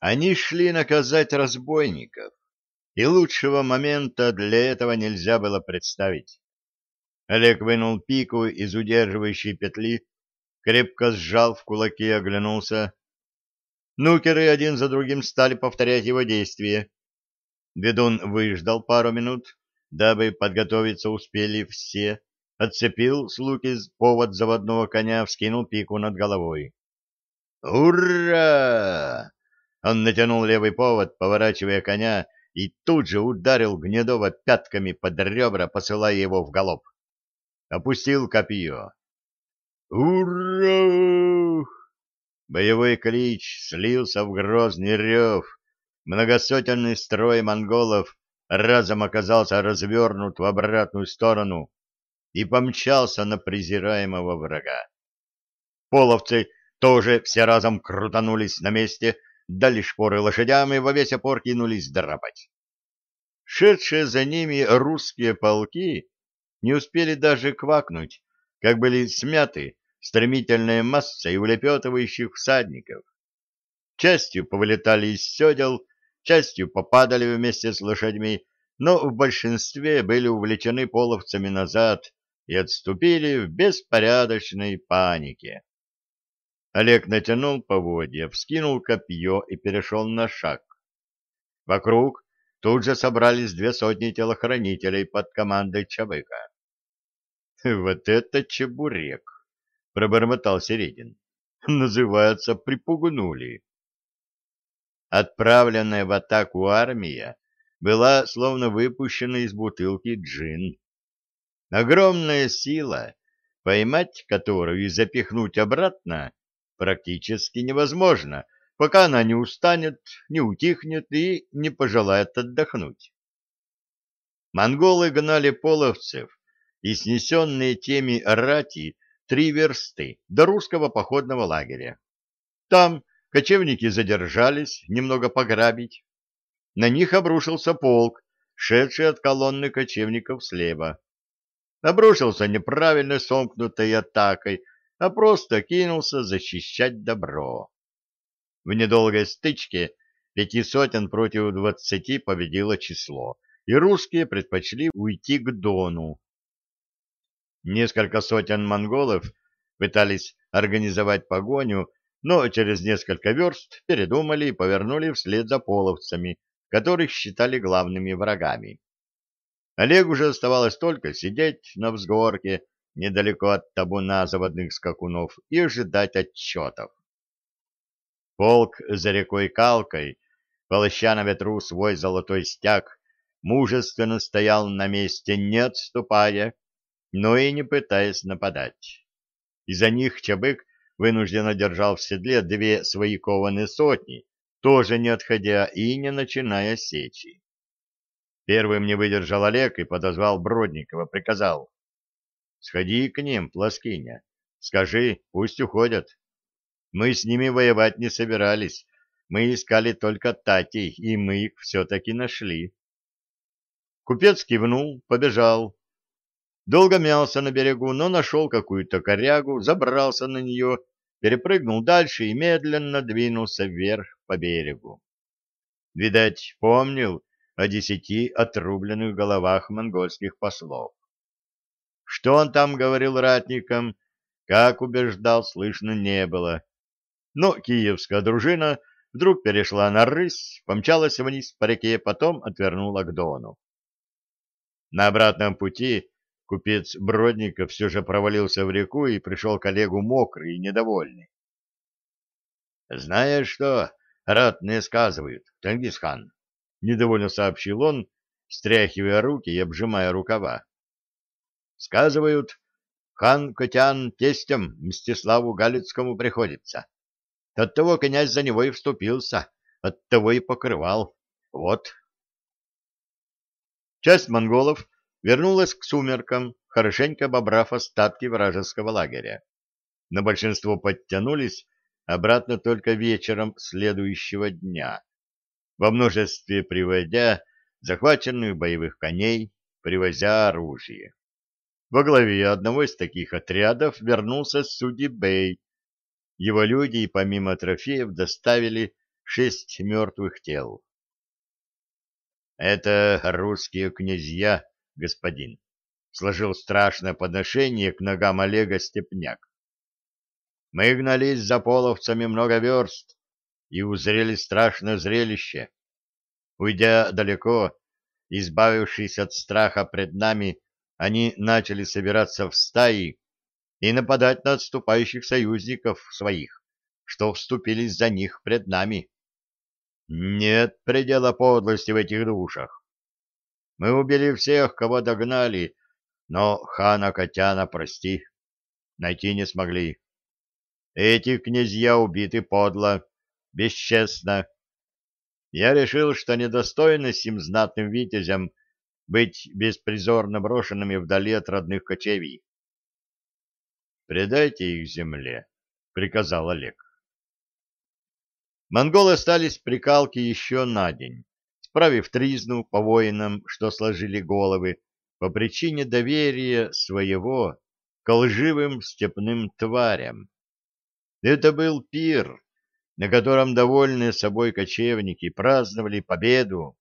Они шли наказать разбойников, и лучшего момента для этого нельзя было представить. Олег вынул пику из удерживающей петли, крепко сжал в кулаки и оглянулся. Нукеры один за другим стали повторять его действия. Ведун выждал пару минут, дабы подготовиться успели все, отцепил с луки повод заводного коня, вскинул пику над головой. «Ура!» Он натянул левый повод, поворачивая коня, и тут же ударил Гнедова пятками под ребра, посылая его в галоп. Опустил копье. «Ура!» Боевой клич слился в грозный рев. Многосотенный строй монголов разом оказался развернут в обратную сторону и помчался на презираемого врага. Половцы тоже все разом крутанулись на месте, дали шпоры лошадям и во весь опор кинулись драпать. Шедшие за ними русские полки не успели даже квакнуть, как были смяты стремительной массой улепетывающих всадников. Частью повылетали из седел, частью попадали вместе с лошадьми, но в большинстве были увлечены половцами назад и отступили в беспорядочной панике. Олег натянул поводья, вскинул копье и перешел на шаг. Вокруг тут же собрались две сотни телохранителей под командой Чабыка. «Вот это чебурек!» — пробормотал Середин. «Называется, припугнули». Отправленная в атаку армия была словно выпущена из бутылки джин. Огромная сила, поймать которую и запихнуть обратно практически невозможно, пока она не устанет, не утихнет и не пожелает отдохнуть. Монголы гнали половцев, и снесенные теми рати три версты до русского походного лагеря. Там кочевники задержались немного пограбить. На них обрушился полк, шедший от колонны кочевников слева. Обрушился неправильно сомкнутой атакой, а просто кинулся защищать добро. В недолгой стычке пяти сотен против двадцати победило число, и русские предпочли уйти к Дону. Несколько сотен монголов пытались организовать погоню, но через несколько верст передумали и повернули вслед за половцами, которых считали главными врагами. Олегу же оставалось только сидеть на взгорке недалеко от табуна заводных скакунов и ожидать отчетов. Полк за рекой Калкой, полоща на ветру свой золотой стяг, мужественно стоял на месте, не отступая, но и не пытаясь нападать. Из-за них Чабык вынужденно держал в седле две свои кованые сотни, тоже не отходя и не начиная сечи. Первым не выдержал Олег и подозвал Бродникова, приказал. Сходи к ним, Плоскиня, скажи, пусть уходят. Мы с ними воевать не собирались, мы искали только Татей, и мы их все-таки нашли. Купец кивнул, побежал. Долго мялся на берегу, но нашел какую-то корягу, забрался на нее, перепрыгнул дальше и медленно двинулся вверх по берегу. Видать, помнил о десяти отрубленных головах монгольских послов. Что он там говорил ратникам, как убеждал, слышно не было. Но киевская дружина вдруг перешла на рысь, помчалась вниз по реке, потом отвернула к Дону. На обратном пути купец Бродников все же провалился в реку и пришел к Олегу мокрый и недовольный. — Знаешь что, ратные сказывают, Тенгисхан? — недовольно сообщил он, стряхивая руки и обжимая рукава. Сказывают, хан Котян тестем Мстиславу Галицкому приходится. Оттого князь за него и вступился, оттого и покрывал. Вот. Часть монголов вернулась к сумеркам, хорошенько обобрав остатки вражеского лагеря. Но большинство подтянулись обратно только вечером следующего дня, во множестве приводя захваченных боевых коней, привозя оружие. Во главе одного из таких отрядов вернулся Суди Бей. Его люди, помимо трофеев, доставили шесть мертвых тел. «Это русские князья, господин», — сложил страшное подношение к ногам Олега Степняк. «Мы гнались за половцами много верст и узрели страшное зрелище. Уйдя далеко, избавившись от страха пред нами, они начали собираться в стаи и нападать на отступающих союзников своих, что вступились за них пред нами. Нет предела подлости в этих душах. Мы убили всех, кого догнали, но хана Котяна, прости, найти не смогли. Эти князья убиты подло, бесчестно. Я решил, что недостойно сим знатным витязям быть беспризорно брошенными вдали от родных кочевий. «Предайте их земле», — приказал Олег. Монголы остались при Калке еще на день, справив тризну по воинам, что сложили головы, по причине доверия своего к лживым степным тварям. Это был пир, на котором довольные собой кочевники праздновали победу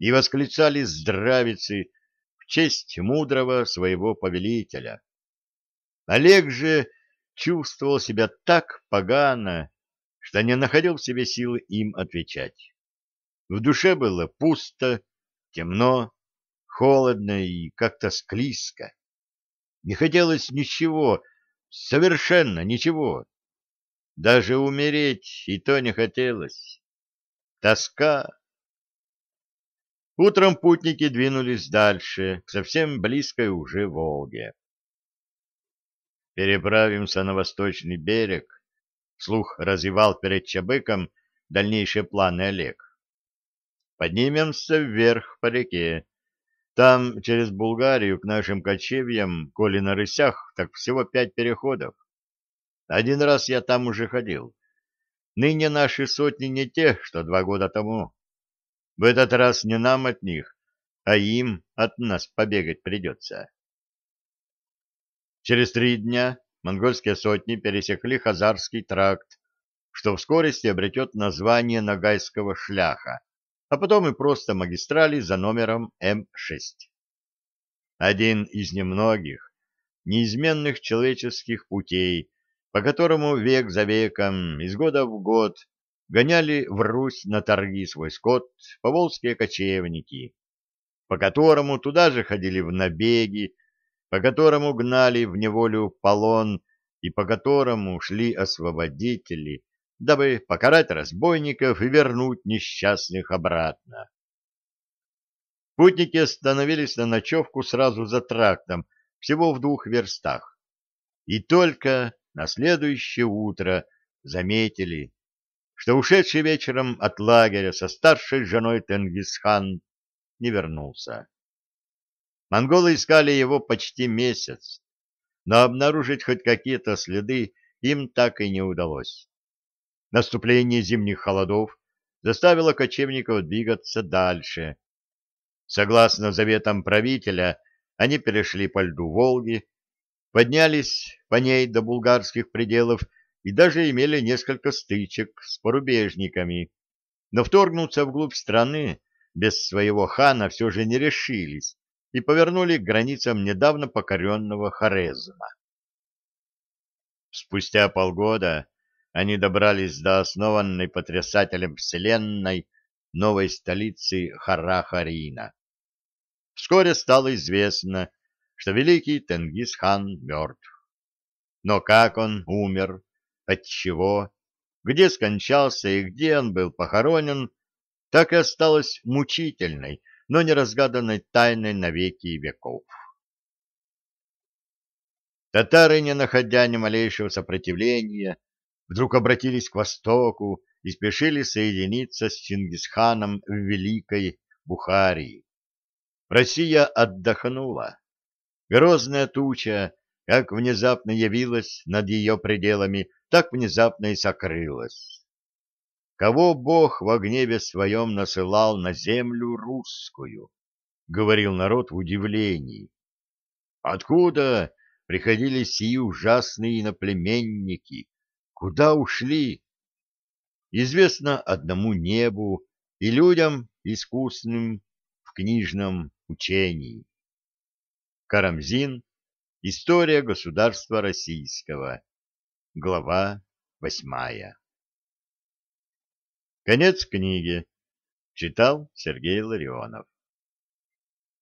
и восклицали здравицы в честь мудрого своего повелителя. Олег же чувствовал себя так погано, что не находил в себе силы им отвечать. В душе было пусто, темно, холодно и как-то склизко. Не хотелось ничего, совершенно ничего. Даже умереть и то не хотелось. Тоска. Утром путники двинулись дальше, к совсем близкой уже Волге. Переправимся на восточный берег, Слух развивал перед Чабыком дальнейшие планы Олег. Поднимемся вверх по реке. Там через Булгарию к нашим кочевьям, коли на рысях, так всего пять переходов. Один раз я там уже ходил. Ныне наши сотни не те, что два года тому. В этот раз не нам от них, а им от нас побегать придется. Через три дня монгольские сотни пересекли Хазарский тракт, что в скорости обретет название Ногайского шляха, а потом и просто магистрали за номером М6. Один из немногих, неизменных человеческих путей, по которому век за веком, из года в год, гоняли в Русь на торги свой скот поволжские кочевники, по которому туда же ходили в набеги, по которому гнали в неволю полон и по которому шли освободители, дабы покарать разбойников и вернуть несчастных обратно. Путники остановились на ночевку сразу за трактом, всего в двух верстах, и только на следующее утро заметили, что ушедший вечером от лагеря со старшей женой Тенгисхан не вернулся. Монголы искали его почти месяц, но обнаружить хоть какие-то следы им так и не удалось. Наступление зимних холодов заставило кочевников двигаться дальше. Согласно заветам правителя, они перешли по льду Волги, поднялись по ней до булгарских пределов и даже имели несколько стычек с порубежниками, но вторгнуться вглубь страны без своего хана все же не решились и повернули к границам недавно покоренного Хорезма. Спустя полгода они добрались до основанной потрясателем вселенной новой столицы Харахарина. Вскоре стало известно, что великий Тенгисхан мертв. Но как он умер, от чего, где скончался и где он был похоронен, так и осталось мучительной, но не разгаданной тайной навеки веков. Татары, не находя ни малейшего сопротивления, вдруг обратились к востоку и спешили соединиться с Чингисханом в Великой Бухарии. Россия отдохнула. Грозная туча, как внезапно явилась над ее пределами, так внезапно и сокрылась кого Бог во гневе своем насылал на землю русскую, — говорил народ в удивлении. Откуда приходили сии ужасные иноплеменники? Куда ушли? известно одному небу и людям искусным в книжном учении. Карамзин. История государства российского. Глава восьмая. Конец книги. Читал Сергей Ларионов.